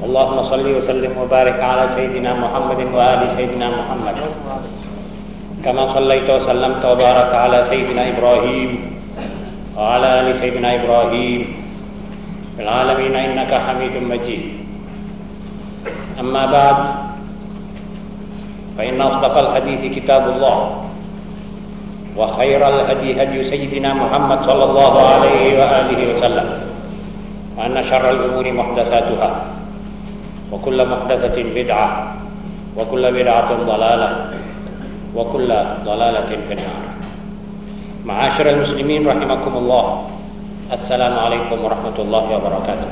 اللهم صل وسلم وبارك على سيدنا محمد وآل سيدنا محمد. كما صليت وسلمت وبارك على سيدنا إبراهيم وعلى آل سيدنا إبراهيم في العالمين إنك حميد مجيد. أما بعد فإن أصدق الحديث كتاب الله وخير الهدي هدي سيدنا محمد صلى الله عليه وآله وسلم وأن شر الأمور محدثاتها. وكل محدثة بدعة وكل بدعة ضلالة وكل ضلالة في النار معاشر المسلمين رحمكم الله السلام عليكم ورحمة الله وبركاته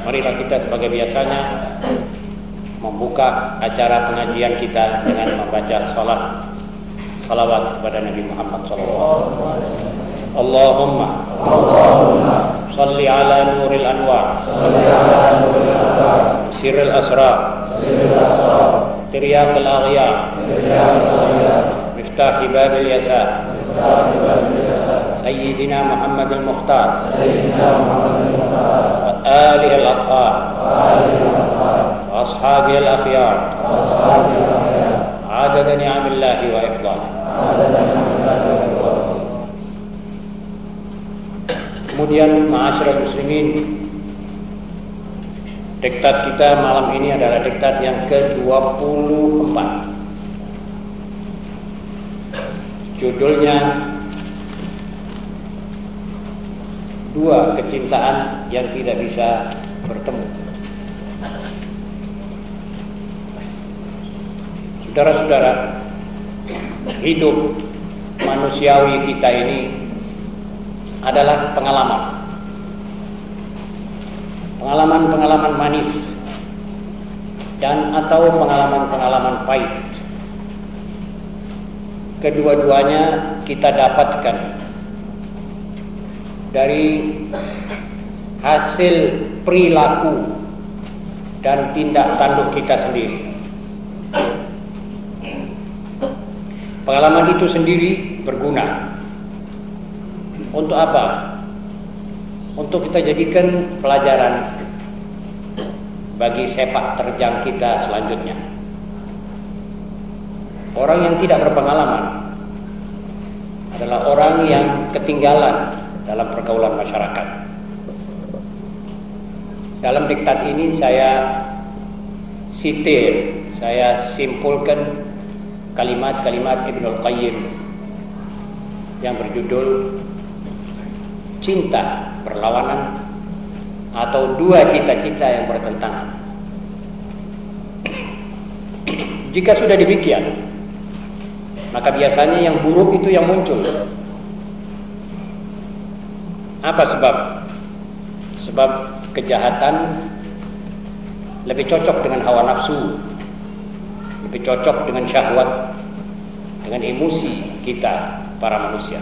Marilah kita sebagai biasanya membuka acara pengajian kita dengan membaca salat salawat kepada Nabi Muhammad sallallahu اللهم اللهم صل على نور الأنوار صل على نور الانوار سر الأسرار سر الاسرار ترياق الأغيار ترياق الاغيار مفتاح باب اليسار مفتاح باب اليسار سيدنا محمد المختار سيدنا محمد المختار وآله الأطهار وآله الاطهار اصحابي الأخيار اصحابي الاخيار عدد نعم الله وإفضاله. عدد نعم Kemudian ma'asyiral muslimin Diktat kita malam ini adalah diktat yang ke-24 Judulnya Dua kecintaan yang tidak bisa bertemu. Saudara-saudara, hidup manusiawi kita ini adalah pengalaman. Pengalaman-pengalaman manis dan atau pengalaman-pengalaman pahit. Kedua-duanya kita dapatkan dari hasil perilaku dan tindak tanduk kita sendiri. Pengalaman itu sendiri berguna. Untuk apa? Untuk kita jadikan pelajaran bagi sepak terjang kita selanjutnya. Orang yang tidak berpengalaman adalah orang yang ketinggalan dalam pergaulan masyarakat. Dalam diktat ini saya sitir, saya simpulkan kalimat-kalimat Ibnul Qayyim yang berjudul cinta berlawanan atau dua cita-cita yang bertentangan. Jika sudah demikian, maka biasanya yang buruk itu yang muncul. Apa sebab? Sebab kejahatan lebih cocok dengan hawa nafsu lebih cocok dengan syahwat dengan emosi kita para manusia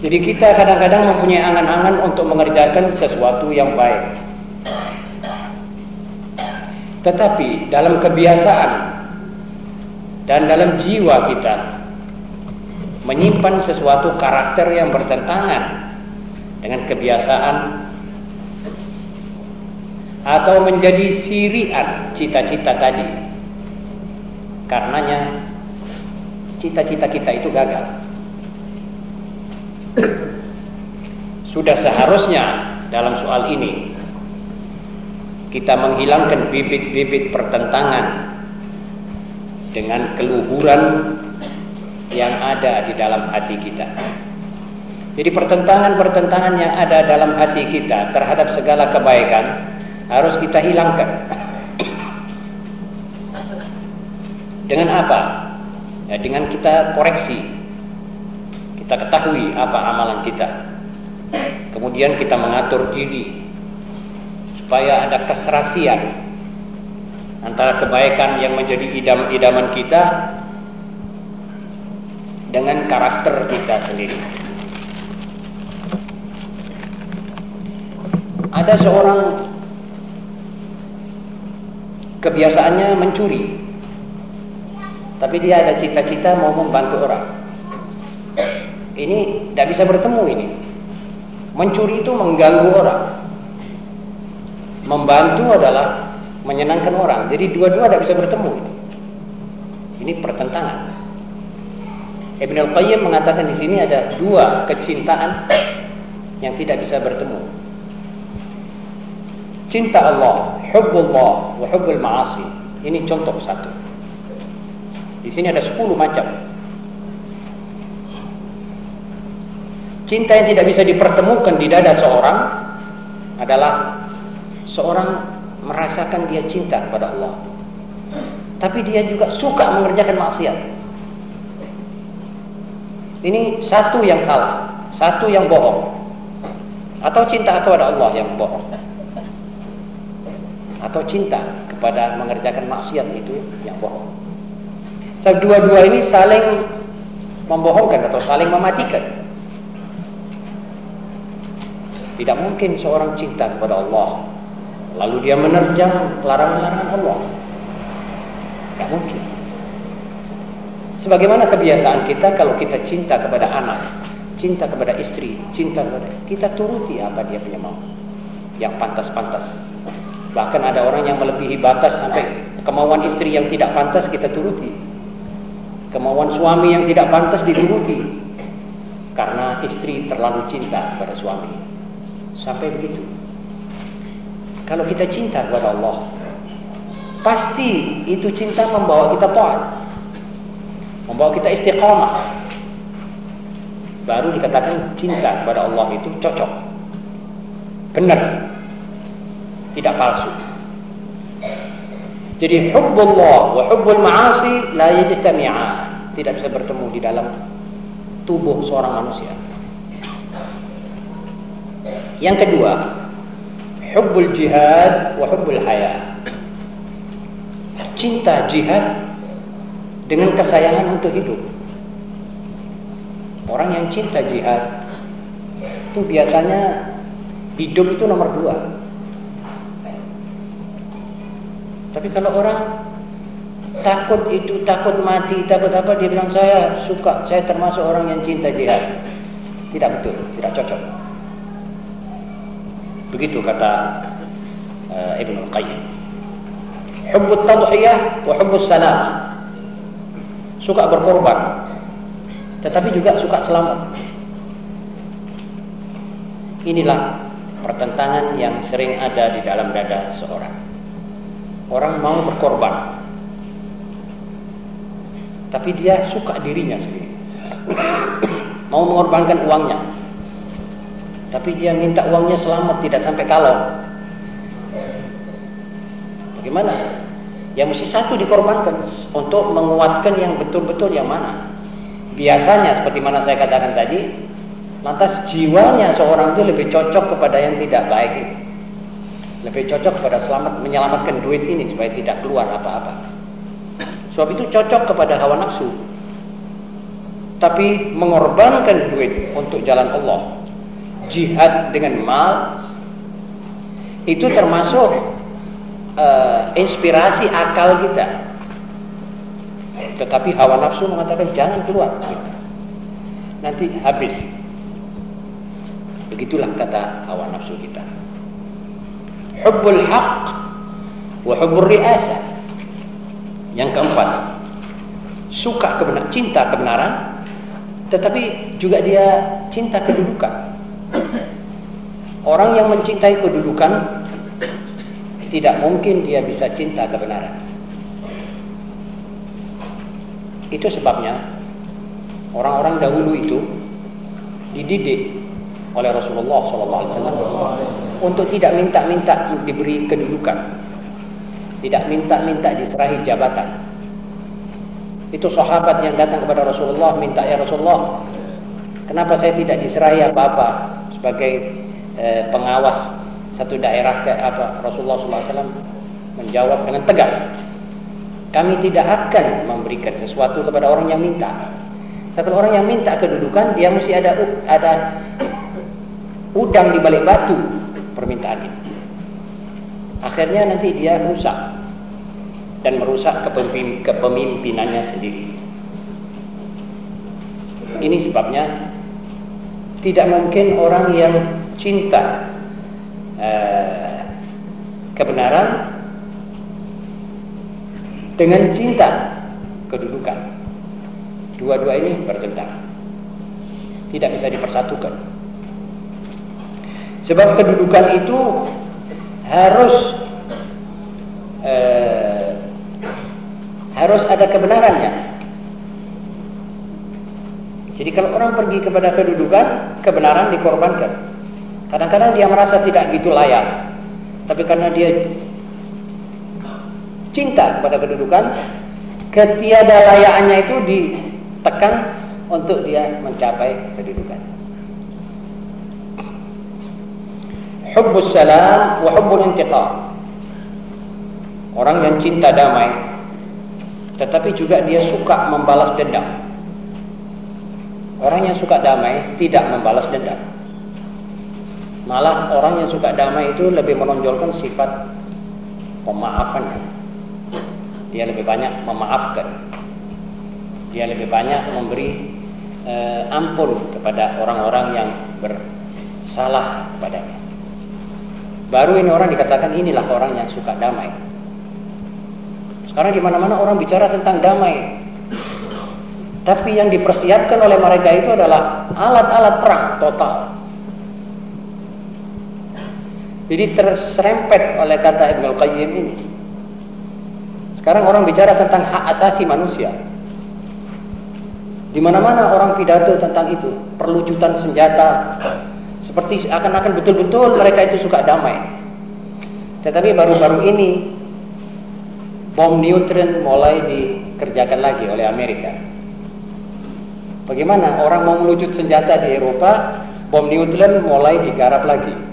jadi kita kadang-kadang mempunyai angan-angan untuk mengerjakan sesuatu yang baik tetapi dalam kebiasaan dan dalam jiwa kita menyimpan sesuatu karakter yang bertentangan dengan kebiasaan atau menjadi sirian cita-cita tadi. Karenanya cita-cita kita itu gagal. Sudah seharusnya dalam soal ini kita menghilangkan bibit-bibit pertentangan dengan keluhuran yang ada di dalam hati kita. Jadi pertentangan-pertentangan yang ada dalam hati kita terhadap segala kebaikan harus kita hilangkan. Dengan apa? Ya, dengan kita koreksi. Kita ketahui apa amalan kita. Kemudian kita mengatur diri supaya ada keserasian antara kebaikan yang menjadi idam-idaman kita dengan karakter kita sendiri. Ada seorang kebiasaannya mencuri. Tapi dia ada cita-cita mau membantu orang. Ini tidak bisa bertemu ini. Mencuri itu mengganggu orang. Membantu adalah menyenangkan orang. Jadi dua-dua tidak bisa bertemu ini. Ini pertentangan. Ibn Al-Qayyim mengatakan di sini ada dua kecintaan yang tidak bisa bertemu. Cinta Allah, hubbullah wa hubbul ma'asi. Ini contoh satu. Di sini ada sepuluh macam. Cinta yang tidak bisa dipertemukan di dada seorang adalah seorang merasakan dia cinta kepada Allah. Tapi dia juga suka mengerjakan maksiat. Ini satu yang salah, satu yang bohong. Atau cinta kepada Allah yang bohong. Atau cinta kepada mengerjakan maksiat itu yang bohong. So, dua-dua ini saling membohongkan atau saling mematikan. Tidak mungkin seorang cinta kepada Allah lalu dia menerjang larangan-larangan Allah. Tidak mungkin. Sebagaimana kebiasaan kita kalau kita cinta kepada anak, cinta kepada istri, cinta kepada kita turuti apa dia punya mau. Yang pantas-pantas. Bahkan ada orang yang melebihi batas sampai kemauan istri yang tidak pantas kita turuti. Kemauan suami yang tidak pantas dituruti. Karena istri terlalu cinta pada suami. Sampai begitu. Kalau kita cinta kepada Allah, pasti itu cinta membawa kita taat membawa kita istiqamah. Baru dikatakan cinta kepada Allah itu cocok benar tidak palsu. Jadi hubbullah wa hubbul ma'asi la yajtami'an. Tidak bisa bertemu di dalam tubuh seorang manusia yang kedua hubbul jihad wa hubbul haya cinta jihad dengan kesayangan untuk hidup. Orang yang cinta jihad itu biasanya hidup itu nomor dua. Tapi kalau orang takut itu takut mati takut apa dia bilang saya suka saya termasuk orang yang cinta jihad tidak betul tidak cocok begitu kata uh, Ibnu Qayyim. Hubbut tadhiyah wa hubbus salam suka berkorban tetapi juga suka selamat. Inilah pertentangan yang sering ada di dalam dada seorang. Orang mau berkorban tapi dia suka dirinya sendiri. Mau mengorbankan uangnya tapi dia minta uangnya selamat tidak sampai kalau bagaimana yang mesti satu dikorbankan untuk menguatkan yang betul-betul yang mana. Biasanya seperti mana saya katakan tadi, lantas jiwanya seorang itu lebih cocok kepada yang tidak baik ini. Lebih cocok kepada selamat menyelamatkan duit ini supaya tidak keluar apa-apa. Sebab itu cocok kepada hawa nafsu. Tapi mengorbankan duit untuk jalan Allah, jihad dengan mal itu termasuk uh, inspirasi akal kita. Tetapi hawa nafsu mengatakan jangan keluar. Nanti habis. Begitulah kata hawa nafsu kita. Hubbul haq wa hubbul riasa. Yang keempat, suka kebenaran, cinta kebenaran, tetapi juga dia cinta kedudukan. Orang yang mencintai kedudukan tidak mungkin dia bisa cinta kebenaran. Itu sebabnya orang-orang dahulu itu dididik oleh Rasulullah SAW untuk tidak minta-minta diberi kedudukan, tidak minta-minta diserahi jabatan. Itu sahabat yang datang kepada Rasulullah minta ya Rasulullah Kenapa saya tidak diserahi apa-apa sebagai eh, pengawas satu daerah ke apa Rasulullah SAW menjawab dengan tegas kami tidak akan memberikan sesuatu kepada orang yang minta. Satu orang yang minta kedudukan dia mesti ada ada udang di balik batu permintaan itu. Akhirnya nanti dia rusak dan merusak kepemimpinannya sendiri. Ini sebabnya tidak mungkin orang yang cinta Eh, kebenaran dengan cinta kedudukan. Dua-dua ini bertentangan. Tidak bisa dipersatukan. Sebab kedudukan itu harus eh, harus ada kebenarannya. Jadi kalau orang pergi kepada kedudukan, kebenaran dikorbankan. Kadang-kadang dia merasa tidak gitu layak. Tapi karena dia cinta kepada kedudukan, ketiada layakannya itu ditekan untuk dia mencapai kedudukan. Hubbus salam wa hubbul intiqam. Orang yang cinta damai tetapi juga dia suka membalas dendam. Orang yang suka damai tidak membalas dendam. Malah orang yang suka damai itu lebih menonjolkan sifat pemaafannya. Dia lebih banyak memaafkan. Dia lebih banyak memberi eh, ampun kepada orang-orang yang bersalah kepadanya. Baru ini orang dikatakan inilah orang yang suka damai. Sekarang di mana-mana orang bicara tentang damai. Tapi yang dipersiapkan oleh mereka itu adalah alat-alat perang total. Jadi terserempet oleh kata Ibn Al-Qayyim ini. Sekarang orang bicara tentang hak asasi manusia. Di mana-mana orang pidato tentang itu, perlucutan senjata, seperti akan-akan betul-betul mereka itu suka damai. Tetapi baru-baru ini bom neutron mulai dikerjakan lagi oleh Amerika. Bagaimana orang mau melucut senjata di Eropa, bom neutron mulai digarap lagi.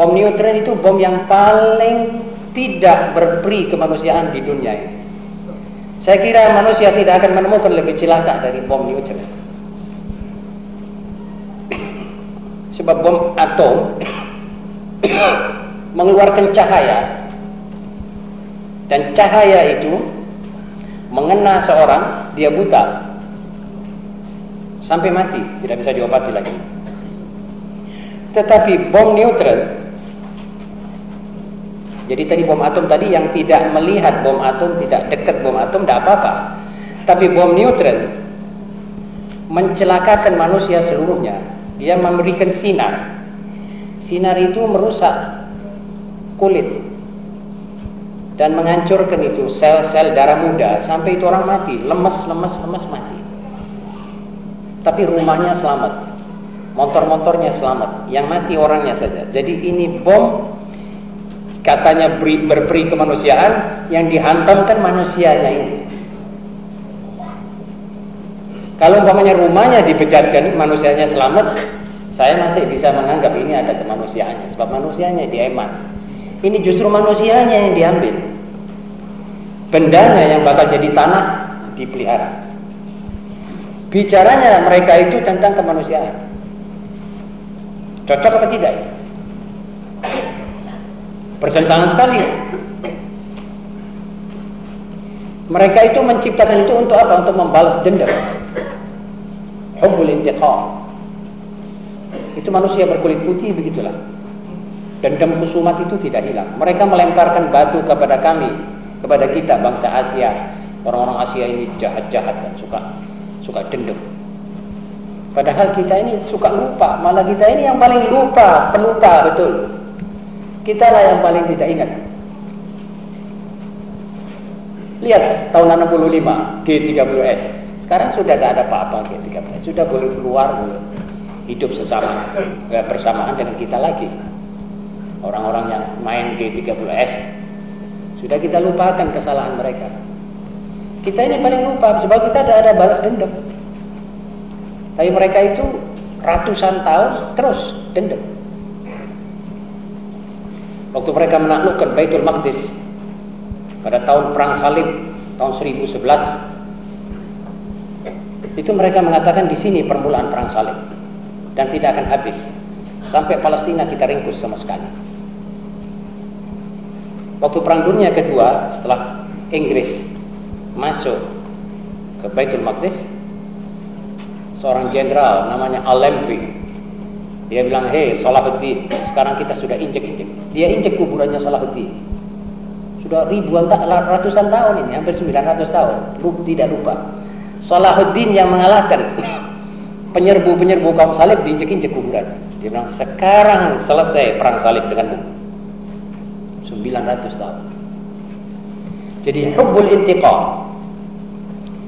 Bom neutron itu bom yang paling tidak berperi kemanusiaan di dunia ini. Saya kira manusia tidak akan menemukan lebih celaka dari bom neutron. Sebab bom atom mengeluarkan cahaya dan cahaya itu mengena seorang dia buta sampai mati tidak bisa diobati lagi. Tetapi bom neutron jadi tadi bom atom tadi yang tidak melihat bom atom, tidak dekat bom atom, tidak apa-apa. Tapi bom neutron mencelakakan manusia seluruhnya. Dia memberikan sinar. Sinar itu merusak kulit dan menghancurkan itu sel-sel darah muda sampai itu orang mati, lemes, lemes, lemes mati. Tapi rumahnya selamat. Motor-motornya selamat, yang mati orangnya saja. Jadi ini bom katanya berperi kemanusiaan yang dihantamkan manusianya ini. Kalau umpamanya rumahnya dibejatkan, manusianya selamat, saya masih bisa menganggap ini ada kemanusiaannya sebab manusianya dieman. Ini justru manusianya yang diambil. Bendanya yang bakal jadi tanah dipelihara. Bicaranya mereka itu tentang kemanusiaan. Cocok apa tidak? Bertentangan sekali. Mereka itu menciptakan itu untuk apa? Untuk membalas dendam. Hubbul intiqam. Itu manusia berkulit putih begitulah. Dendam khusumat itu tidak hilang. Mereka melemparkan batu kepada kami, kepada kita bangsa Asia. Orang-orang Asia ini jahat-jahat dan suka suka dendam. Padahal kita ini suka lupa, malah kita ini yang paling lupa, pelupa betul. Kita lah yang paling tidak ingat. Lihat tahun 65 G30S. Sekarang sudah tidak ada apa-apa G30S. Sudah boleh keluar, boleh hidup sesama, ya, bersamaan dengan kita lagi. Orang-orang yang main G30S sudah kita lupakan kesalahan mereka. Kita ini paling lupa sebab kita tidak ada balas dendam. Tapi mereka itu ratusan tahun terus dendam. Waktu mereka menaklukkan Baitul Maqdis pada tahun Perang Salib tahun 1011 itu mereka mengatakan di sini permulaan Perang Salib dan tidak akan habis sampai Palestina kita ringkus sama sekali. Waktu Perang Dunia Kedua setelah Inggris masuk ke Baitul Maqdis seorang jenderal namanya Al-Lamfi dia bilang hei Salahuddin sekarang kita sudah injek-injek. Dia injek kuburannya Salahuddin. Sudah ribuan ratusan tahun ini hampir 900 tahun. Lupa, tidak lupa. Salahuddin yang mengalahkan penyerbu-penyerbu kaum salib diinjek-injek kuburannya dia bilang sekarang selesai perang salib denganmu. 900 tahun. Jadi hubbul intiqam.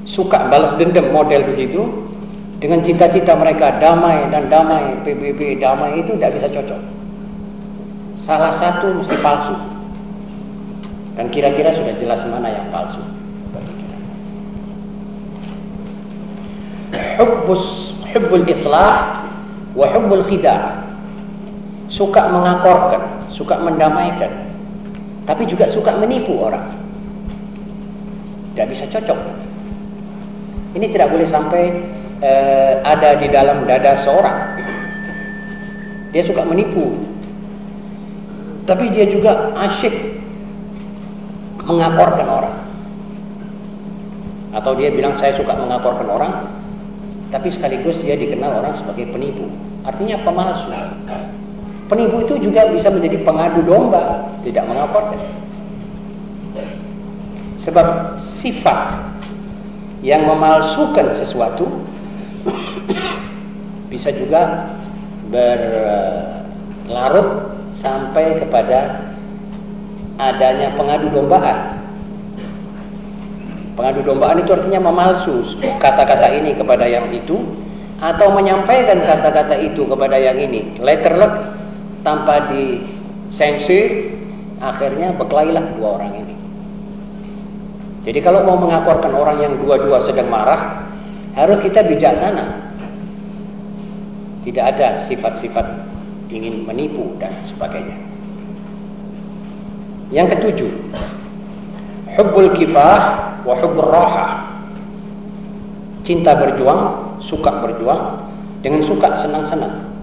Suka balas dendam model begitu dengan cita-cita mereka damai dan damai PBB damai itu tidak bisa cocok. Salah satu mesti palsu. Dan kira-kira sudah jelas mana yang palsu bagi kita. Hubbus hubbul islah wa hubbul khida' suka mengakorkan, suka mendamaikan tapi juga suka menipu orang. Tidak bisa cocok. Ini tidak boleh sampai uh, ada di dalam dada seorang. Dia suka menipu. Tapi dia juga asyik mengakorkan orang. Atau dia bilang saya suka mengakorkan orang, tapi sekaligus dia dikenal orang sebagai penipu. Artinya pemalsu. Penipu itu juga bisa menjadi pengadu domba, tidak melaporkan. Sebab sifat yang memalsukan sesuatu bisa juga berlarut sampai kepada adanya pengadu dombaan. Pengadu dombaan itu artinya memalsu kata-kata ini kepada yang itu atau menyampaikan kata-kata itu kepada yang ini. Letter luck tanpa disensor akhirnya berkelailah dua orang ini jadi kalau mau mengaporkan orang yang dua-dua sedang marah harus kita bijaksana tidak ada sifat-sifat ingin menipu dan sebagainya yang ketujuh hubbul kifah wa hubbur raha cinta berjuang suka berjuang dengan suka senang-senang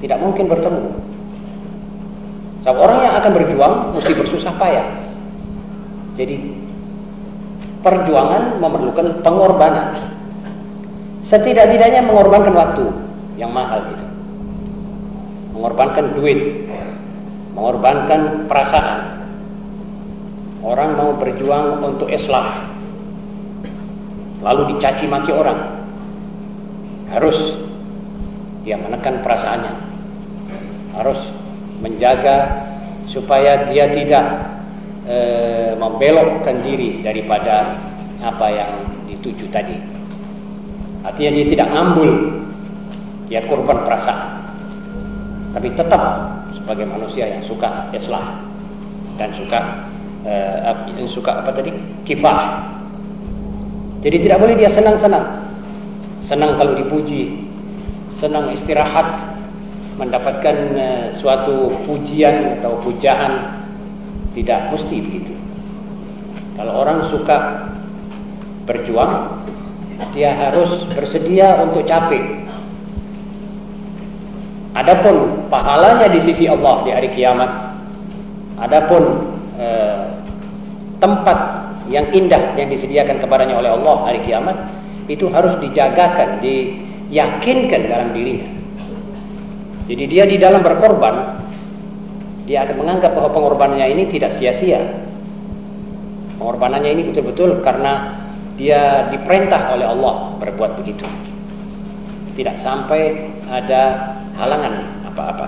tidak mungkin bertemu. Sebab orang yang akan berjuang mesti bersusah payah. Jadi perjuangan memerlukan pengorbanan. Setidak-tidaknya mengorbankan waktu yang mahal gitu. Mengorbankan duit, mengorbankan perasaan. Orang mau berjuang untuk islah. Lalu dicaci maki orang. Harus dia menekan perasaannya harus menjaga supaya dia tidak e, membelokkan diri daripada apa yang dituju tadi. Artinya dia tidak ngambul, dia korban perasaan. Tapi tetap sebagai manusia yang suka islah dan suka e, yang suka apa tadi? kifah. Jadi tidak boleh dia senang-senang. Senang kalau dipuji, senang istirahat mendapatkan uh, suatu pujian atau pujaan tidak mesti begitu kalau orang suka berjuang dia harus bersedia untuk capek adapun pahalanya di sisi Allah di hari kiamat adapun uh, tempat yang indah yang disediakan kepadanya oleh Allah hari kiamat itu harus dijagakan diyakinkan dalam dirinya jadi dia di dalam berkorban, dia akan menganggap bahwa pengorbanannya ini tidak sia-sia. Pengorbanannya ini betul-betul karena dia diperintah oleh Allah berbuat begitu. Tidak sampai ada halangan apa-apa.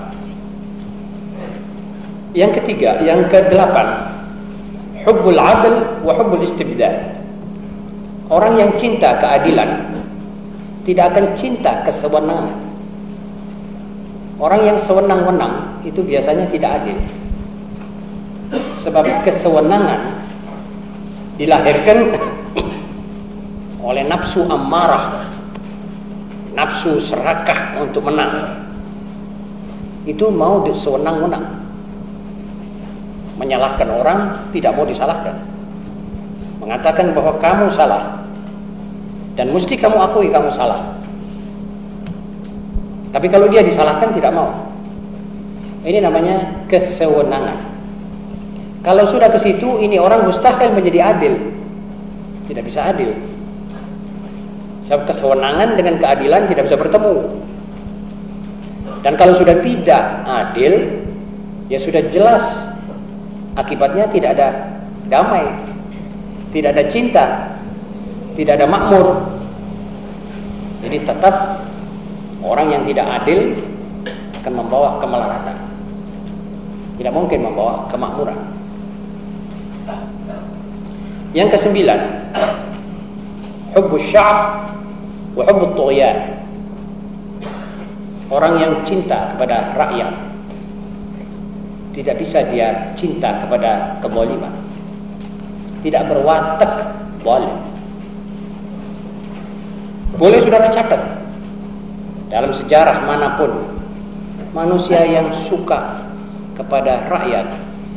Yang ketiga, yang kedelapan, hubbul adl wa hubbul. Orang yang cinta keadilan tidak akan cinta kesewenangan. Orang yang sewenang-wenang itu biasanya tidak adil. Sebab kesewenangan dilahirkan oleh nafsu amarah nafsu serakah untuk menang. Itu mau sewenang-wenang menyalahkan orang tidak mau disalahkan. Mengatakan bahwa kamu salah dan mesti kamu akui kamu salah. Tapi kalau dia disalahkan tidak mau. Ini namanya kesewenangan. Kalau sudah ke situ ini orang mustahil menjadi adil. Tidak bisa adil Sebab kesewenangan dengan keadilan tidak bisa bertemu. Dan kalau sudah tidak adil, ya sudah jelas akibatnya tidak ada damai, tidak ada cinta, tidak ada makmur. Jadi tetap orang yang tidak adil akan membawa kemelaratan. Tidak mungkin membawa kemakmuran. Yang kesembilan, hubbus sya'ab Orang yang cinta kepada rakyat tidak bisa dia cinta kepada keboliman. Tidak berwatak boleh. Boleh saudara catat dalam sejarah mana pun manusia yang suka kepada rakyat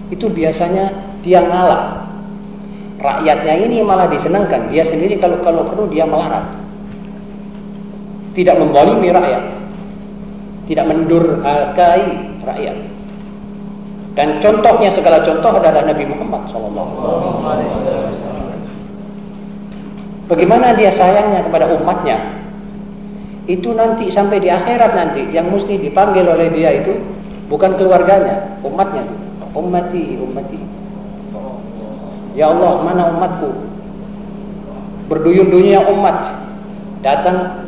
itu biasanya dia ngalah. Rakyatnya ini malah disenangkan, dia sendiri kalau kalau perlu dia melarat tidak membolimi rakyat tidak mendurhakai rakyat. Dan contohnya segala contoh adalah Nabi Muhammad SAW bagaimana dia sayangnya kepada umatnya? Itu nanti sampai di akhirat nanti yang mesti dipanggil oleh dia itu bukan keluarganya umatnya. Ummati ummati. Ya Allah mana umatku? Berduyun-duyunnya umat. Datang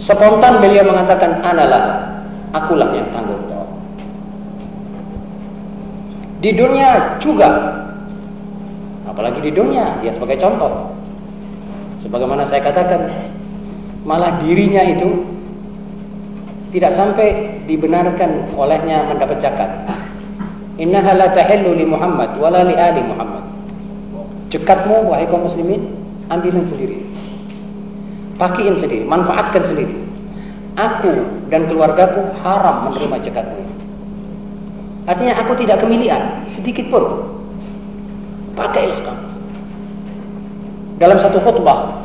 Spontan beliau mengatakan analah, akulah yang tanggung jawab. Di dunia juga, apalagi di dunia, dia sebagai contoh. Sebagaimana saya katakan, malah dirinya itu tidak sampai dibenarkan olehnya mendapat zakat. Innaha la tahillu li Muhammad wala li ali Muhammad. Cekatmu wahai kaum muslimin, ambilin sendiri pakaiin sendiri, manfaatkan sendiri. Aku dan keluargaku haram menerima zakatmu ini. Artinya aku tidak kemilian sedikit pun. Pakailah kamu. Dalam satu khutbah,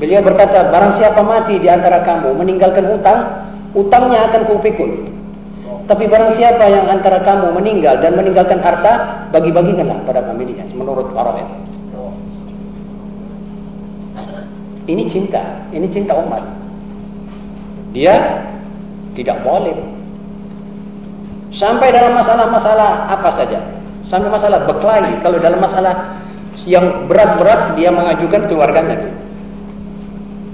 beliau berkata, barang siapa mati di antara kamu meninggalkan utang, utangnya akan kupikul. Tapi barang siapa yang antara kamu meninggal dan meninggalkan harta, bagi-bagikanlah pada familinya menurut para Ini cinta, ini cinta umat. Dia tidak boleh sampai dalam masalah-masalah apa saja. Sampai masalah berkelahi, kalau dalam masalah yang berat-berat dia mengajukan keluarganya.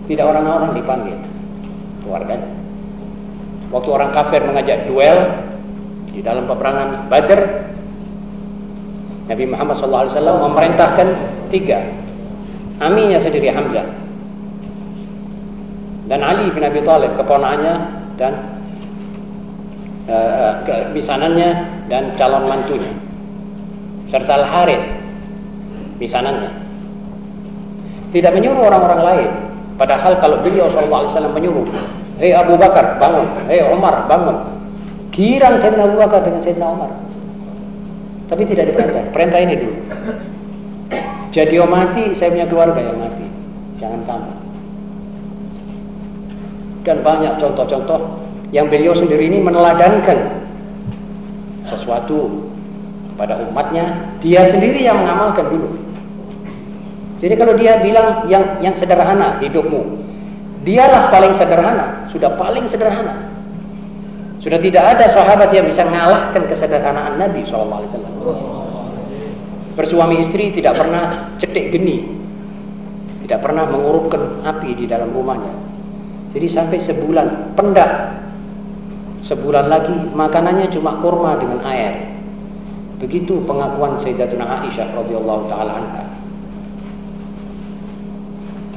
Tidak orang-orang dipanggil keluarganya. Waktu orang kafir mengajak duel di dalam peperangan Badr, Nabi Muhammad SAW memerintahkan tiga. Aminya sendiri Hamzah dan Ali bin Abi Thalib keponakannya dan uh, dan calon mantunya. Serta Al Haris misanannya. Tidak menyuruh orang-orang lain. Padahal kalau beliau SAW menyuruh hei Abu Bakar bangun. Hei Umar bangun. Girang Sayyidina Abu Bakar dengan Sayyidina Umar tapi tidak diperintah. Perintah ini dulu. Jadi om mati. Saya punya keluarga yang mati. Jangan kamu dan banyak contoh-contoh yang beliau sendiri ini meneladankan sesuatu pada umatnya dia sendiri yang mengamalkan dulu. Jadi kalau dia bilang yang yang sederhana hidupmu dialah paling sederhana sudah paling sederhana. Sudah tidak ada sahabat yang bisa mengalahkan kesederhanaan Nabi SAW bersuami istri tidak pernah cetek geni tidak pernah mengurupkan api di dalam rumahnya jadi sampai sebulan pendak. Sebulan lagi makanannya cuma kurma dengan air. Begitu pengakuan Sayyidatuna Aisyah radhiyallahu taala anha.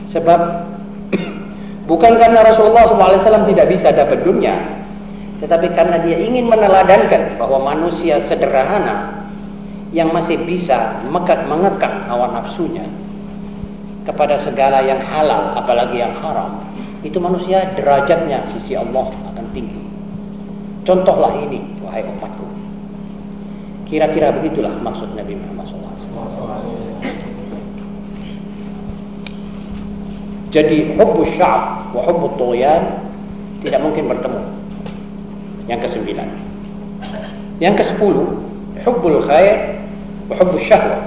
Sebab bukan karena Rasulullah SAW tidak bisa dapat dunia, tetapi karena dia ingin meneladankan bahwa manusia sederhana yang masih bisa mekat mengekang hawa nafsunya kepada segala yang halal apalagi yang haram itu manusia derajatnya sisi Allah akan tinggi. Contohlah ini, wahai umatku. Kira-kira begitulah maksud Nabi Muhammad SAW. Jadi hubbu sya'ab wa tughyan tidak mungkin bertemu. Yang kesembilan. Yang kesepuluh, hubbul khair wa hubbu syahwat.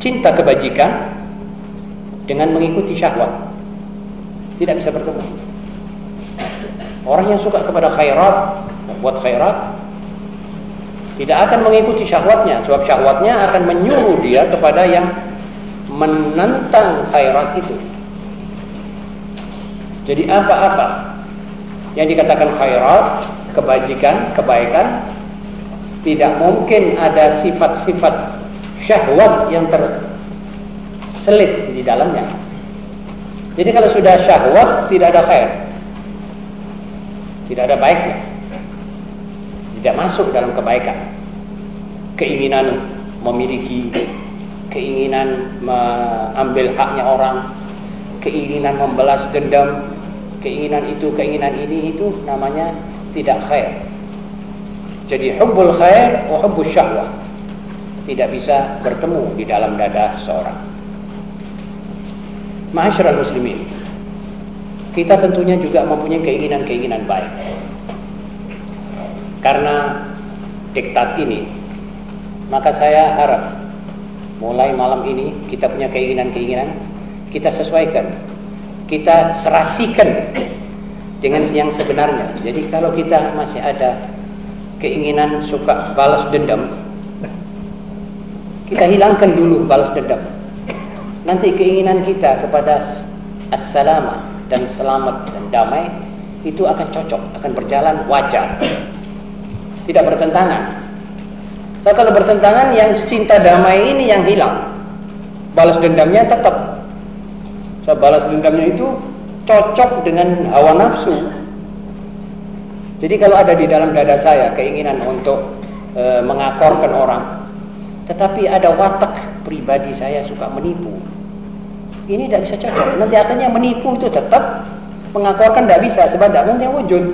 Cinta kebajikan dengan mengikuti syahwat. Tidak bisa bertemu. Orang yang suka kepada khairat, buat khairat, tidak akan mengikuti syahwatnya, sebab syahwatnya akan menyuruh dia kepada yang menentang khairat itu. Jadi apa-apa yang dikatakan khairat, kebajikan, kebaikan, tidak mungkin ada sifat-sifat syahwat yang terselit di dalamnya. Jadi kalau sudah syahwat tidak ada khair. Tidak ada baiknya. Tidak masuk dalam kebaikan. Keinginan memiliki keinginan mengambil haknya orang, keinginan membalas dendam, keinginan itu, keinginan ini itu namanya tidak khair. Jadi hubbul khair wa hubbus syahwah tidak bisa bertemu di dalam dada seorang. Ma'asyiral muslimin. Kita tentunya juga mempunyai keinginan-keinginan baik. Karena diktat ini, maka saya harap mulai malam ini kita punya keinginan-keinginan kita sesuaikan kita serasikan dengan yang sebenarnya jadi kalau kita masih ada keinginan suka balas dendam kita hilangkan dulu balas dendam nanti keinginan kita kepada assalama dan selamat dan damai itu akan cocok akan berjalan wajar tidak bertentangan So, kalau bertentangan yang cinta damai ini yang hilang. Balas dendamnya tetap. So, balas dendamnya itu cocok dengan hawa nafsu. Jadi kalau ada di dalam dada saya keinginan untuk e, mengakorkan orang, tetapi ada watak pribadi saya suka menipu. Ini tidak bisa cocok. Nanti asalnya menipu itu tetap mengakorkan tidak bisa sebab tidak mungkin wujud.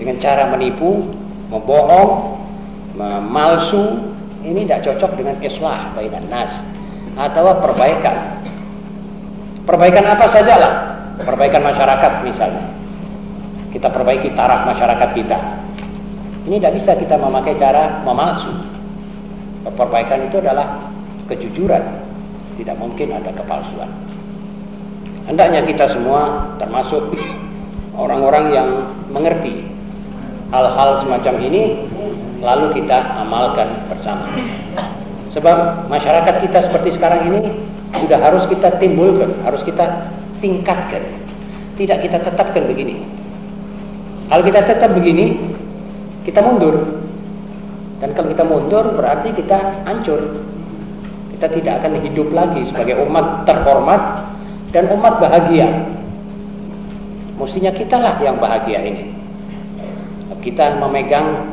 Dengan cara menipu, membohong, malsu ini tidak cocok dengan islah bainan nas atau perbaikan. Perbaikan apa sajalah? Perbaikan masyarakat misalnya. Kita perbaiki taraf masyarakat kita. Ini tidak bisa kita memakai cara memalsu. Perbaikan itu adalah kejujuran. Tidak mungkin ada kepalsuan. Hendaknya kita semua termasuk orang-orang yang mengerti hal-hal semacam ini lalu kita amalkan bersama. Sebab masyarakat kita seperti sekarang ini sudah harus kita timbulkan, harus kita tingkatkan. Tidak kita tetapkan begini. Kalau kita tetap begini, kita mundur. Dan kalau kita mundur berarti kita hancur. Kita tidak akan hidup lagi sebagai umat terhormat dan umat bahagia. Mestinya kitalah yang bahagia ini. Kita memegang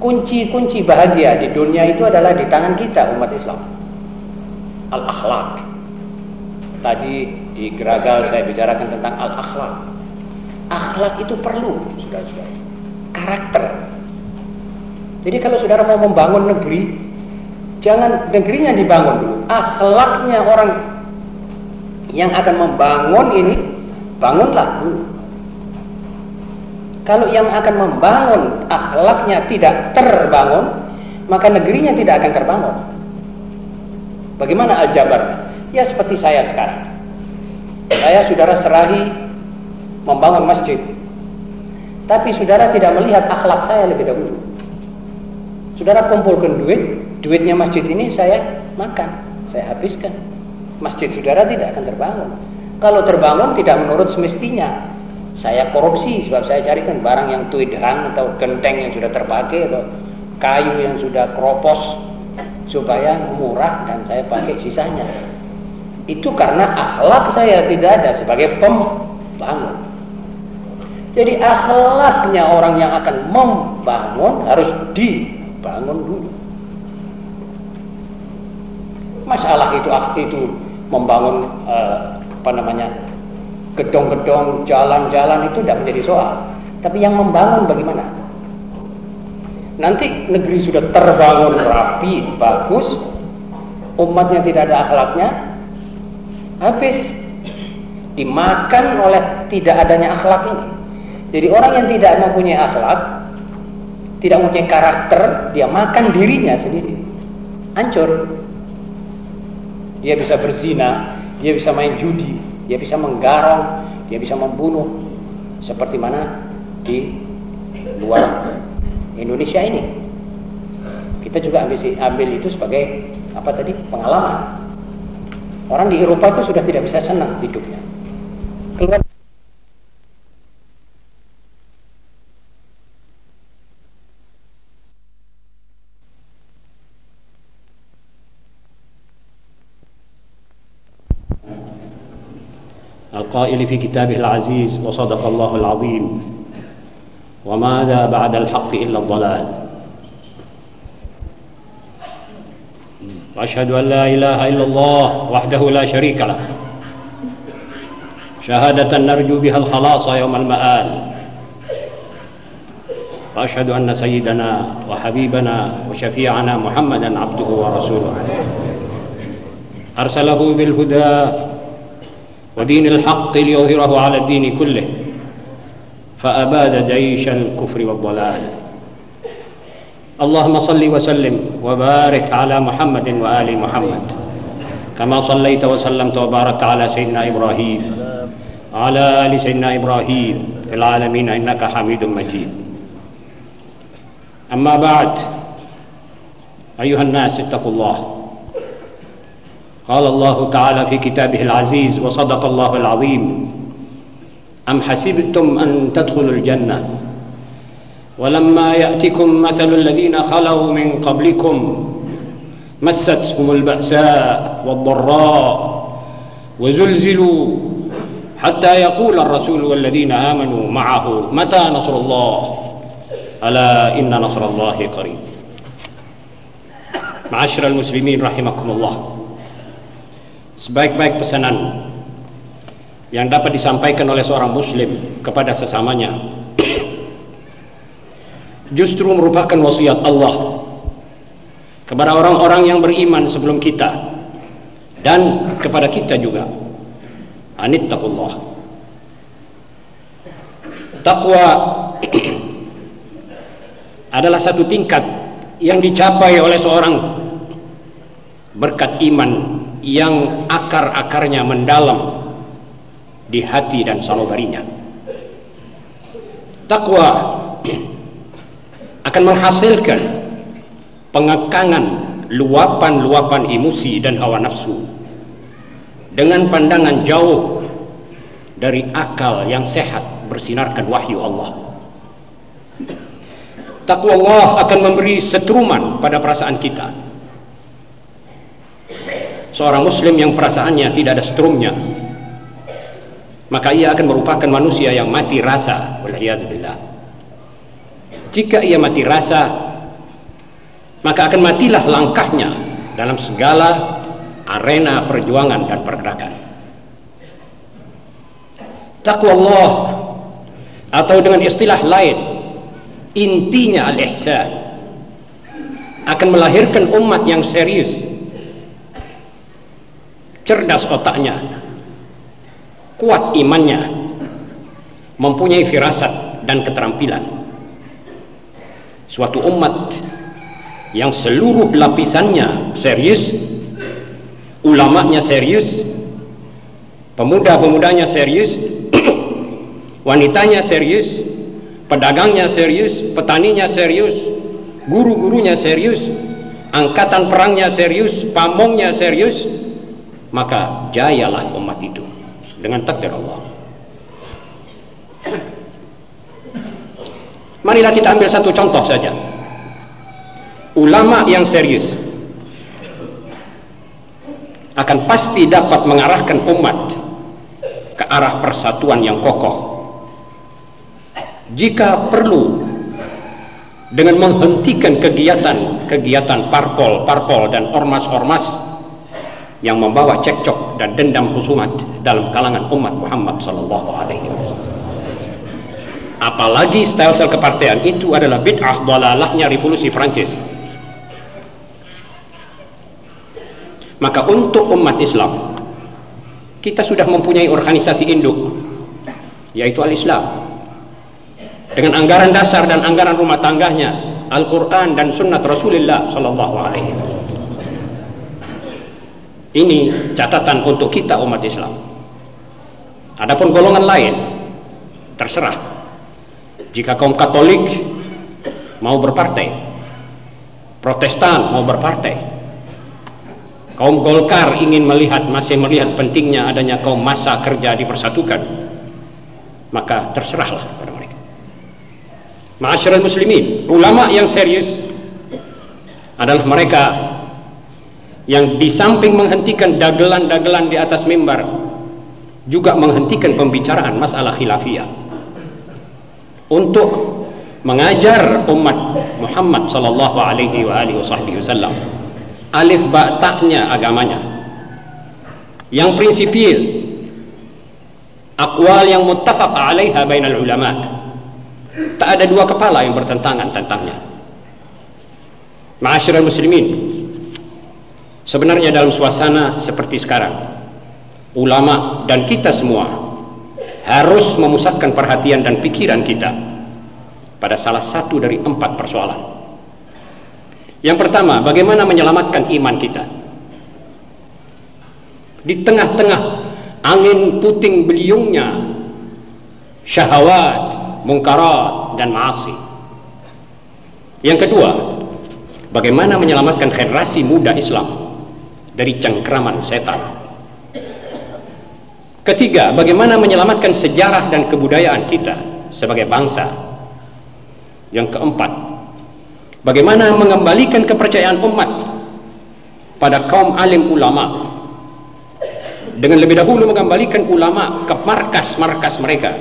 kunci-kunci bahagia di dunia itu adalah di tangan kita umat Islam. Al-akhlak. Tadi di Geragal saya bicarakan tentang al-akhlak. Akhlak itu perlu, saudara-saudara. Karakter. Jadi kalau saudara mau membangun negeri, jangan negerinya dibangun dulu. Akhlaknya orang yang akan membangun ini, bangunlah dulu. Kalau yang akan membangun akhlaknya tidak terbangun, maka negerinya tidak akan terbangun. Bagaimana aljabarnya? Ya seperti saya sekarang. Saya saudara serahi membangun masjid. Tapi saudara tidak melihat akhlak saya lebih dahulu. Saudara kumpulkan duit, duitnya masjid ini saya makan, saya habiskan. Masjid saudara tidak akan terbangun. Kalau terbangun tidak menurut semestinya, saya korupsi sebab saya carikan barang yang tuidhan atau genteng yang sudah terpakai atau kayu yang sudah kropos supaya murah dan saya pakai sisanya. Itu karena akhlak saya tidak ada sebagai pembangun. Jadi akhlaknya orang yang akan membangun harus dibangun dulu. Masalah itu itu membangun uh, apa namanya gedong-gedong, jalan-jalan itu tidak menjadi soal. Tapi yang membangun bagaimana? Nanti negeri sudah terbangun rapi, bagus, umatnya tidak ada akhlaknya, habis dimakan oleh tidak adanya akhlak ini. Jadi orang yang tidak mempunyai akhlak, tidak mempunyai karakter, dia makan dirinya sendiri. Hancur. Dia bisa berzina, dia bisa main judi, dia bisa menggarong, dia bisa membunuh. Seperti mana di luar Indonesia ini. Kita juga ambil, ambil itu sebagai apa tadi pengalaman. Orang di Eropa itu sudah tidak bisa senang hidupnya. Keluar القائل في كتابه العزيز وصدق الله العظيم. وماذا بعد الحق إلا الضلال؟ وأشهد أن لا إله إلا الله وحده لا شريك له. شهادة نرجو بها الخلاص يوم المآل. وأشهد أن سيدنا وحبيبنا وشفيعنا محمدا عبده ورسوله. أرسله بالهدى ودين الحق ليظهره على الدين كله فأباد جيش الكفر والضلال. اللهم صل وسلم وبارك على محمد وآل محمد كما صليت وسلمت وباركت على سيدنا إبراهيم وعلى آل سيدنا إبراهيم في العالمين إنك حميد مجيد. أما بعد أيها الناس اتقوا الله. قال الله تعالى في كتابه العزيز وصدق الله العظيم. أم حسبتم أن تدخلوا الجنة؟ ولما يأتكم مثل الذين خلوا من قبلكم مستهم البأساء والضراء وزلزلوا حتى يقول الرسول والذين آمنوا معه متى نصر الله؟ ألا إن نصر الله قريب. معاشر المسلمين رحمكم الله. Sebaik-baik pesanan yang dapat disampaikan oleh seorang muslim kepada sesamanya. Justru merupakan wasiat Allah kepada orang-orang yang beriman sebelum kita dan kepada kita juga. Anittaqullah. Takwa adalah satu tingkat yang dicapai oleh seorang berkat iman yang akar-akarnya mendalam di hati dan sanubarinya. Takwa akan menghasilkan pengekangan luapan-luapan emosi dan hawa nafsu dengan pandangan jauh dari akal yang sehat bersinarkan wahyu Allah. Takwa Allah akan memberi setruman pada perasaan kita. Seorang muslim yang perasaannya tidak ada strumnya maka ia akan merupakan manusia yang mati rasa. Waliyadzubillah jika ia mati rasa maka akan matilah langkahnya dalam segala arena perjuangan dan pergerakan. Takwa Allah atau dengan istilah lain intinya al-ihsan akan melahirkan umat yang serius cerdas otaknya kuat imannya, mempunyai firasat dan keterampilan. Suatu umat yang seluruh lapisannya serius, ulamanya serius, pemuda-pemudanya serius, wanitanya serius, pedagangnya serius, petaninya serius, guru-gurunya serius, angkatan perangnya serius, pamongnya serius, maka jayalah umat itu dengan takdir Allah. Marilah kita ambil satu contoh saja. Ulama yang serius akan pasti dapat mengarahkan umat ke arah persatuan yang kokoh. Jika perlu dengan menghentikan kegiatan-kegiatan parpol, parpol dan ormas-ormas yang membawa cekcok dan dendam husumat dalam kalangan umat Muhammad sallallahu alaihi wasallam. Apalagi style-style kepartean itu adalah bid'ah dalalahnya revolusi Prancis. Maka untuk umat Islam kita sudah mempunyai organisasi induk yaitu Al-Islam dengan anggaran dasar dan anggaran rumah tangganya Al-Quran dan Sunnah Rasulullah Sallallahu Alaihi Wasallam. Ini catatan untuk kita umat Islam. Adapun golongan lain terserah. Jika kaum Katolik mau berpartai, Protestan mau berpartai, kaum Golkar ingin melihat masih melihat pentingnya adanya kaum masa kerja dipersatukan maka terserahlah pada mereka Ma'asyiral muslimin ulama yang serius adalah mereka yang di samping menghentikan dagelan-dagelan di atas mimbar juga menghentikan pembicaraan masalah khilafiyah. Untuk mengajar umat Muhammad sallallahu alaihi wa alihi wasallam alif ba taknya agamanya. Yang prinsipil akwal yang muttafaq alaiha bainal ulama. Tak ada dua kepala yang bertentangan tentangnya. Ma'asyiral muslimin sebenarnya dalam suasana seperti sekarang ulama dan kita semua harus memusatkan perhatian dan pikiran kita pada salah satu dari empat persoalan yang pertama, bagaimana menyelamatkan iman kita? Di tengah-tengah angin puting beliungnya syahwat, mungkarat dan maasi. Yang kedua, bagaimana menyelamatkan generasi muda Islam dari cengkraman setan? Ketiga, bagaimana menyelamatkan sejarah dan kebudayaan kita sebagai bangsa? Yang keempat, Bagaimana mengembalikan kepercayaan umat pada kaum alim ulama dengan lebih dahulu mengembalikan ulama ke markas-markas mereka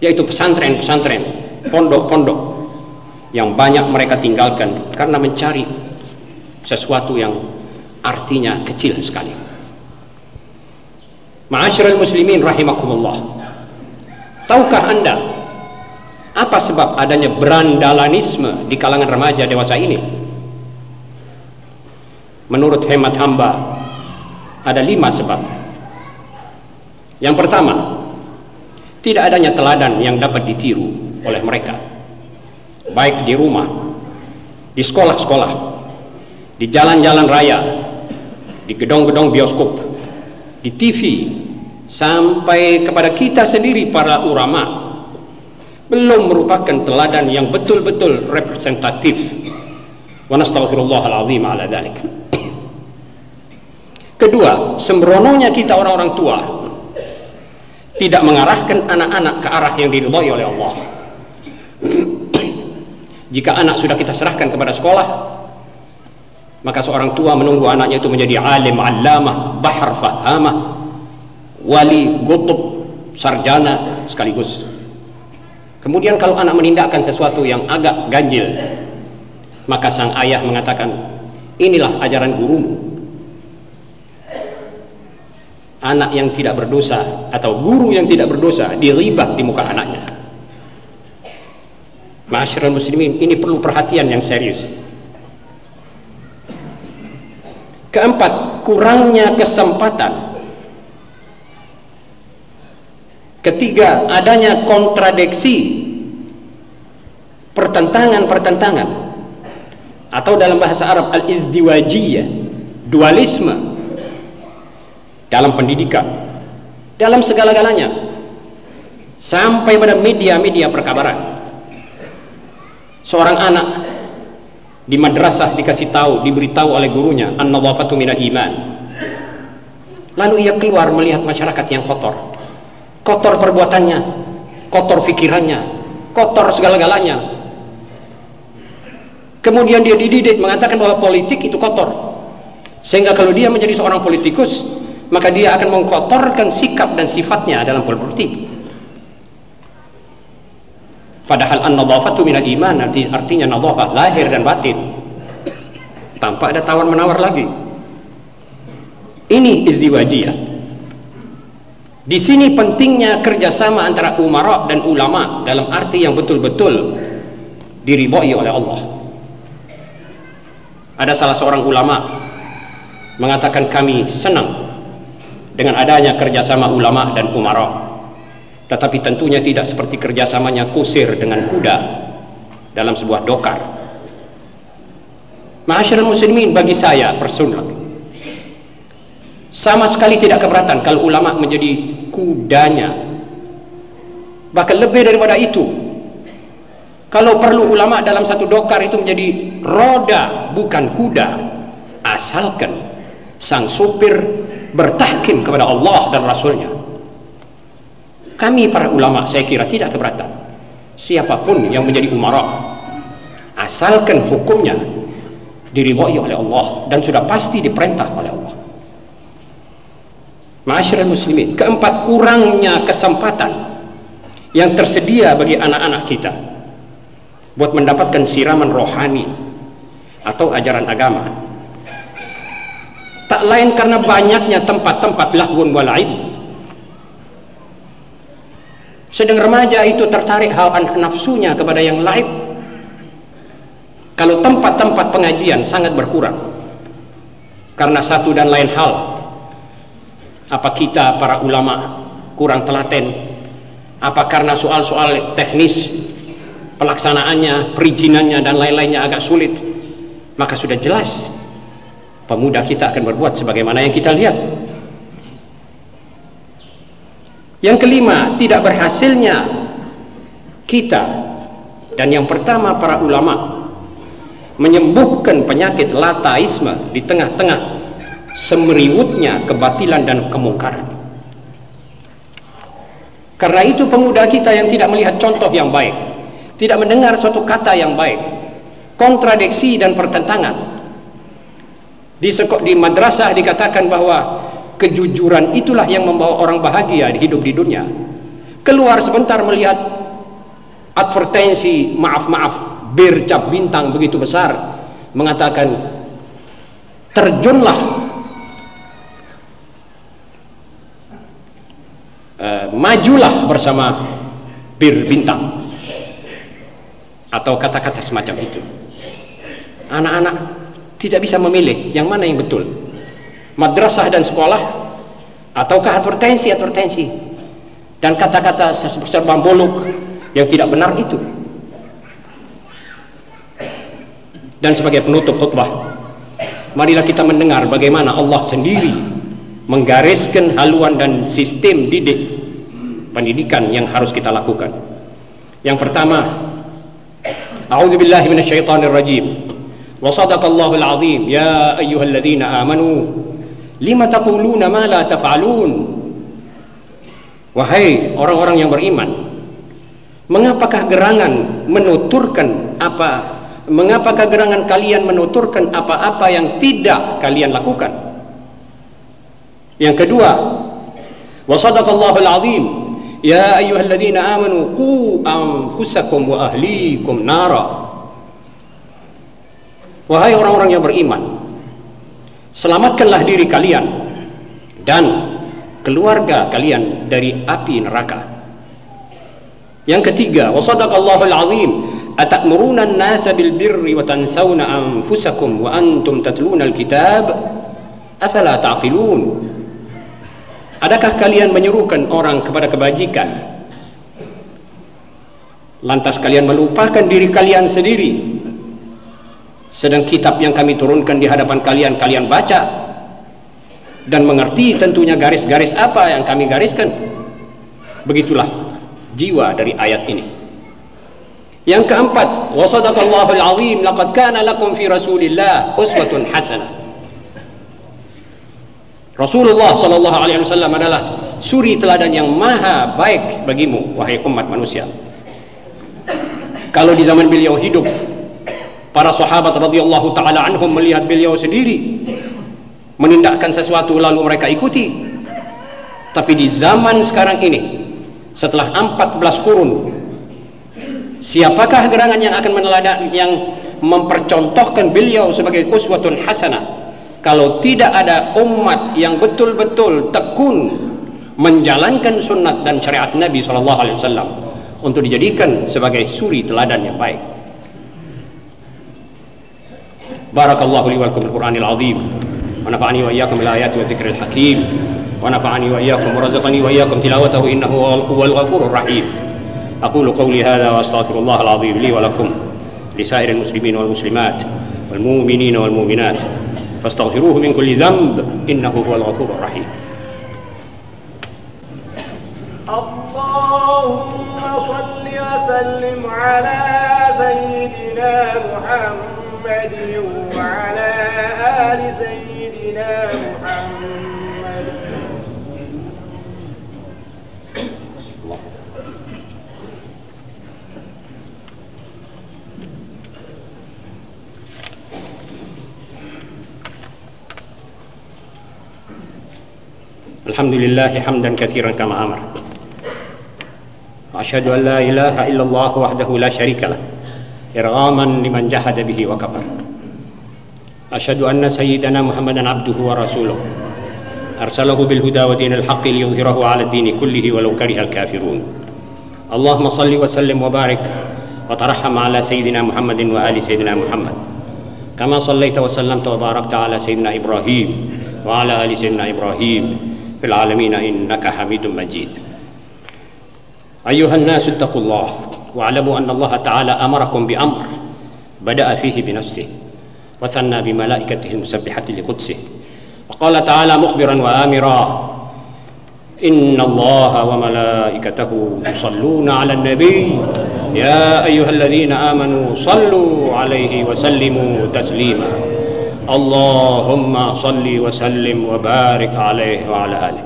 yaitu pesantren-pesantren, pondok-pondok yang banyak mereka tinggalkan karena mencari sesuatu yang artinya kecil sekali. Ma'asyiral muslimin rahimakumullah. Tahukah Anda apa sebab adanya berandalanisme di kalangan remaja dewasa ini? Menurut hemat hamba, ada lima sebab. Yang pertama, tidak adanya teladan yang dapat ditiru oleh mereka. Baik di rumah, di sekolah-sekolah, di jalan-jalan raya, di gedong-gedong bioskop, di TV, sampai kepada kita sendiri para ulama belum merupakan teladan yang betul-betul representatif. Wa nastaghfirullahalazim ala dzalik. Kedua, sembrononya kita orang-orang tua tidak mengarahkan anak-anak ke arah yang diridhai oleh Allah. Jika anak sudah kita serahkan kepada sekolah, maka seorang tua menunggu anaknya itu menjadi alim, allamah, bahar fahamah, wali, gutub, sarjana sekaligus Kemudian kalau anak menindakkan sesuatu yang agak ganjil, maka sang ayah mengatakan, inilah ajaran gurumu. Anak yang tidak berdosa atau guru yang tidak berdosa diribah di muka anaknya. Masyarakat muslimin, ini perlu perhatian yang serius. Keempat, kurangnya kesempatan. Ketiga, adanya kontradiksi pertentangan-pertentangan. Atau dalam bahasa Arab al-izdiwajiyah, dualisme. Dalam pendidikan, dalam segala-galanya. Sampai pada media-media perkabaran. Seorang anak di madrasah dikasih tahu, diberitahu oleh gurunya, an-nadhafatu minal iman. Lalu ia keluar melihat masyarakat yang kotor kotor perbuatannya, kotor pikirannya, kotor segala-galanya. Kemudian dia dididik mengatakan bahwa politik itu kotor. Sehingga kalau dia menjadi seorang politikus, maka dia akan mengkotorkan sikap dan sifatnya dalam politik. Padahal an-nadhafatu minal iman artinya nadhafah lahir dan batin. Tanpa ada tawar menawar lagi. Ini izdiwajiyah. Di sini pentingnya kerjasama antara umara dan ulama dalam arti yang betul-betul diridhoi oleh Allah. Ada salah seorang ulama mengatakan kami senang dengan adanya kerjasama ulama dan umara. Tetapi tentunya tidak seperti kerjasamanya kusir dengan kuda dalam sebuah dokar. Ma'asyiral muslimin bagi saya personal sama sekali tidak keberatan kalau ulama menjadi kudanya. Bahkan lebih daripada itu. Kalau perlu ulama dalam satu dokar itu menjadi roda bukan kuda. Asalkan sang supir bertahkim kepada Allah dan Rasulnya. Kami para ulama saya kira tidak keberatan. Siapa pun yang menjadi umara asalkan hukumnya diridhoi oleh Allah dan sudah pasti diperintah oleh Allah. Masyarakat muslimin, keempat kurangnya kesempatan yang tersedia bagi anak-anak kita buat mendapatkan siraman rohani atau ajaran agama. Tak lain karena banyaknya tempat-tempat lahwun walaib sedang remaja itu tertarik hawa nafsunya kepada yang lain. Kalau tempat-tempat pengajian sangat berkurang. Karena satu dan lain hal. Apa kita para ulama kurang telaten? Apa karena soal-soal teknis pelaksanaannya, perizinannya dan lain-lainnya agak sulit? Maka sudah jelas pemuda kita akan berbuat sebagaimana yang kita lihat Yang kelima, tidak berhasilnya kita dan yang pertama para ulama menyembuhkan penyakit lataisme di tengah-tengah semeriwutnya kebatilan dan kemungkaran. Karena itu pemuda kita yang tidak melihat contoh yang baik, tidak mendengar suatu kata yang baik, kontradiksi dan pertentangan. Di, di madrasah dikatakan bahwa kejujuran itulah yang membawa orang bahagia di hidup di dunia. Keluar sebentar melihat advertensi maaf-maaf bir cap bintang begitu besar mengatakan terjunlah. Uh, majulah bersama bir bintang. Atau kata-kata semacam itu. Anak-anak tidak bisa memilih yang mana yang betul madrasah dan sekolah ataukah advertensi-advertensi dan kata-kata serba bolok yang tidak benar itu. Dan sebagai penutup khutbah marilah kita mendengar bagaimana Allah sendiri menggariskan haluan dan sistem didik pendidikan yang harus kita lakukan. Yang pertama A'udzubillahi minasyaitonirrajim wa sadaqallahul azim. Ya ayyuhalladzina amanu lima taquluna ma la taf'alun. Wahai orang-orang yang beriman mengapakah gerangan menuturkan apa mengapakah gerangan kalian menuturkan apa-apa yang tidak kalian lakukan? Yang kedua wa sadaqallahu al-azim ya ayyuhalladzina amanu qu anfusakum wa ahlikum nara. Wahai orang-orang yang beriman selamatkanlah diri kalian dan keluarga kalian dari api neraka. Yang ketiga wasadaqallahu alazim atakmuruna an-nasa bil birri wa tansawna anfusakum wa antum tatluna al-kitab afala taqilun? Adakah kalian menyuruhkan orang kepada kebajikan? Lantas kalian melupakan diri kalian sendiri sedang kitab yang kami turunkan di hadapan kalian kalian baca. Dan mengerti tentunya garis-garis apa yang kami gariskan. Begitulah jiwa dari ayat ini. Yang keempat wasadaqallahu alazim laqad kana lakum fi rasulillah uswatun hasanah. Rasulullah sallallahu alaihi wasallam adalah suri teladan yang maha baik bagimu wahai umat manusia. Kalau di zaman beliau hidup Para sahabat radhiyallahu taala anhum melihat beliau sendiri menindakkan sesuatu lalu mereka ikuti. Tapi di zaman sekarang ini setelah 14 kurun siapakah gerangan yang akan meneladan yang mempercontohkan beliau sebagai uswatun hasanah kalau tidak ada umat yang betul-betul tekun menjalankan sunnat dan syariat Nabi sallallahu alaihi wasallam untuk dijadikan sebagai suri teladan yang baik. بارك الله لي ولكم بالقرآن العظيم ونفعني وإياكم بالآيات والذكر الحكيم ونفعني وإياكم ورزقني وإياكم تلاوته إنه هو الغفور الرحيم أقول قولي هذا وأستغفر الله العظيم لي ولكم لسائر المسلمين والمسلمات والمؤمنين والمؤمنات فاستغفروه من كل ذنب إنه هو الغفور الرحيم اللهم صل وسلم على سيدنا محمد وعلى آل سيدنا محمد. الحمد لله حمدا كثيرا كما أمر وأشهد أن لا إله إلا الله وحده لا شريك له إرغاما لمن جحد به وكفر. أشهد أن سيدنا محمدا عبده ورسوله. أرسله بالهدى ودين الحق ليظهره على الدين كله ولو كره الكافرون. اللهم صل وسلم وبارك وترحم على سيدنا محمد وآل سيدنا محمد. كما صليت وسلمت وباركت على سيدنا إبراهيم وعلى آل سيدنا إبراهيم في العالمين إنك حميد مجيد. أيها الناس اتقوا الله. واعلموا أن الله تعالى أمركم بأمر بدأ فيه بنفسه وثنى بملائكته المسبحة لقدسه. وقال تعالى مخبرا وآمرا إن الله وملائكته يصلون على النبي. يا أيها الذين آمنوا صلوا عليه وسلموا تسليما. اللهم صل وسلم وبارك عليه وعلى آله.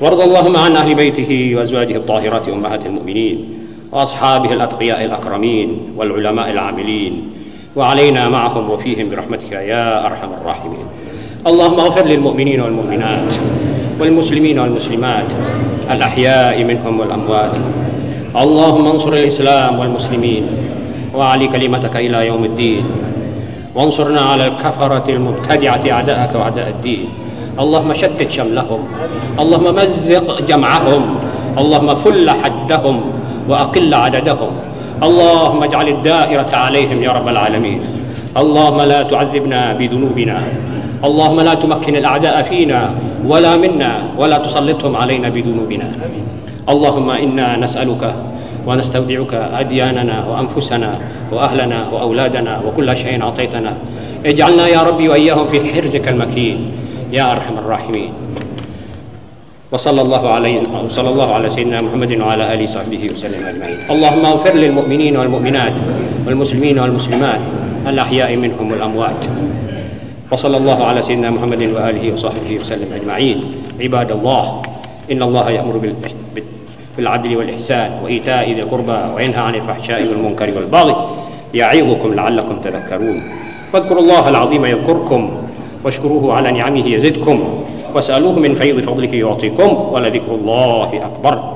وارض اللهم عن أهل بيته وأزواجه الطاهرات أمهات المؤمنين. وأصحابه الأتقياء الأكرمين والعلماء العاملين. وعلينا معهم وفيهم برحمتك يا أرحم الراحمين. اللهم اغفر للمؤمنين والمؤمنات والمسلمين والمسلمات الأحياء منهم والأموات. اللهم انصر الإسلام والمسلمين وأعلي كلمتك إلى يوم الدين. وانصرنا على الكفرة المبتدعة أعداءك وأعداء الدين. اللهم شتت شملهم اللهم مزق جمعهم اللهم فل حدهم وأقل عددهم. اللهم اجعل الدائرة عليهم يا رب العالمين. اللهم لا تعذبنا بذنوبنا. اللهم لا تمكن الأعداء فينا ولا منا ولا تسلطهم علينا بذنوبنا. اللهم إنا نسألك ونستودعك أدياننا وأنفسنا وأهلنا وأولادنا وكل شيء أعطيتنا. اجعلنا يا ربي وإياهم في حرزك المكين. يا أرحم الراحمين. وصلى الله عليه وصلى الله على سيدنا محمد وعلى آله وصحبه وسلم أجمعين. اللهم اغفر للمؤمنين والمؤمنات والمسلمين والمسلمات الأحياء منهم والأموات. وصلى الله على سيدنا محمد وآله وصحبه وسلم أجمعين. عباد الله إن الله يأمر بالعدل والإحسان وإيتاء ذي القربى وينهى عن الفحشاء والمنكر والبغي يعظكم لعلكم تذكرون. واذكروا الله العظيم يذكركم واشكروه على نعمه يزدكم. واسألوه من فيض فضله يعطيكم ولذكر الله أكبر.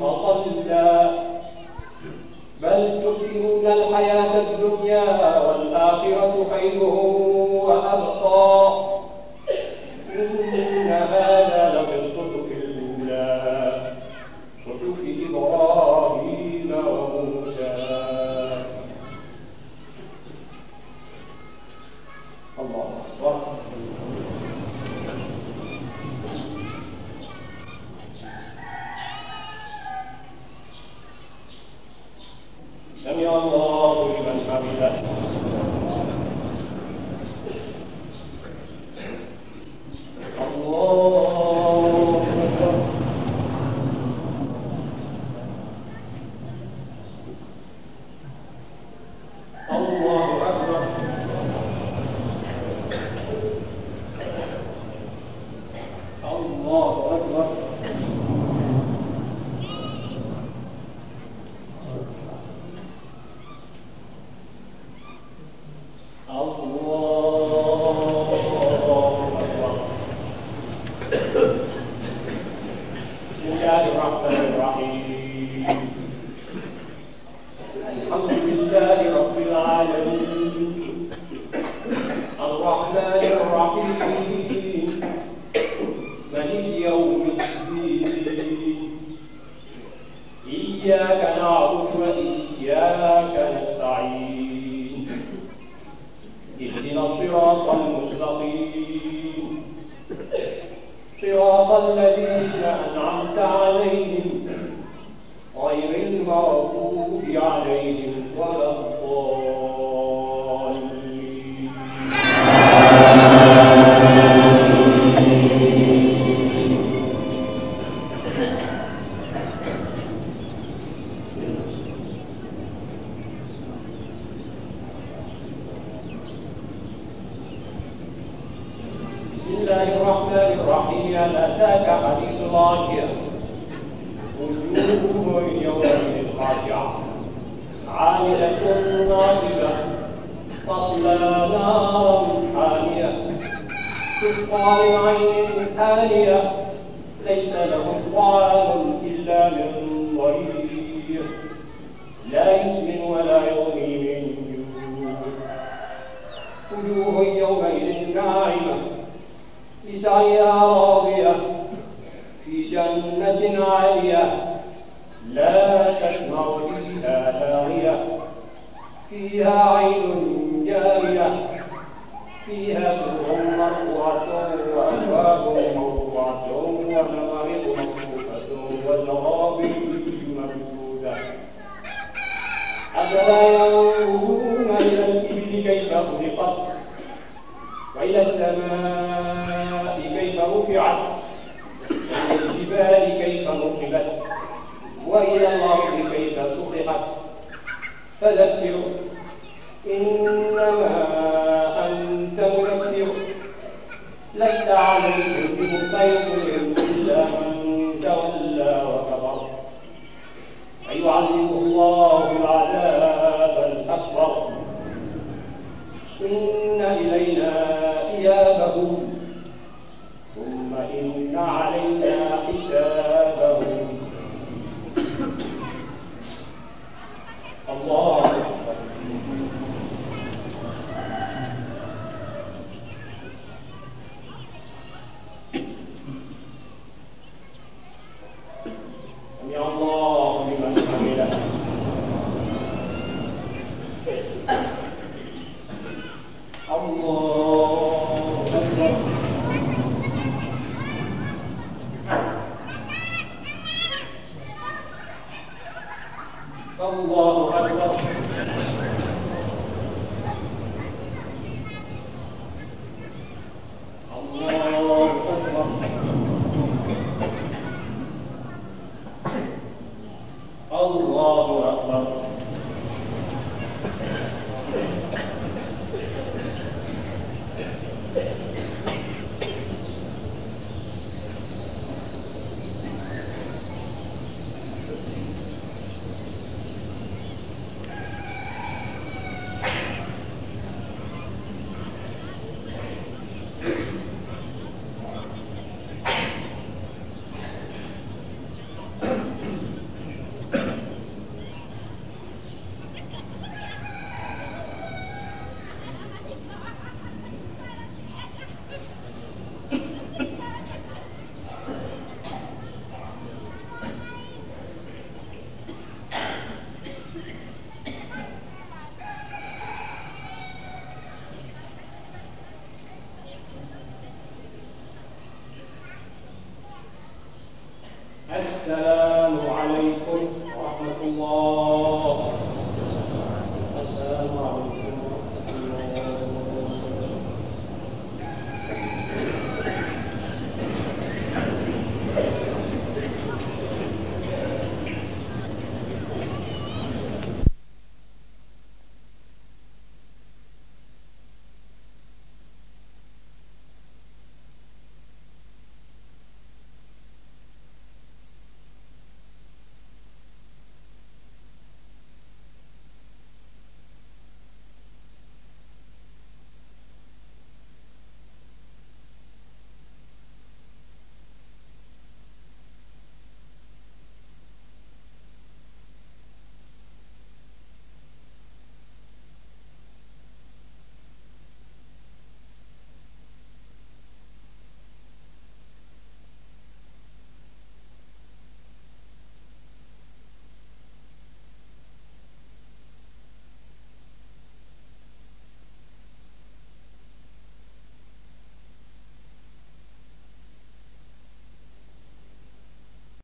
فصلى بل تؤثرون الحياة الدنيا والآخرة خير وأبقى. وإلى السماء كيف رفعت وإلى الجبال كيف نصبت وإلى الأرض كيف سطحت. فذكر إنما أنت مذكر. لست عليهم بمسيطر إلا من تولى وكفر. فيعذبه الله العذاب الأكبر. إن إلينا algum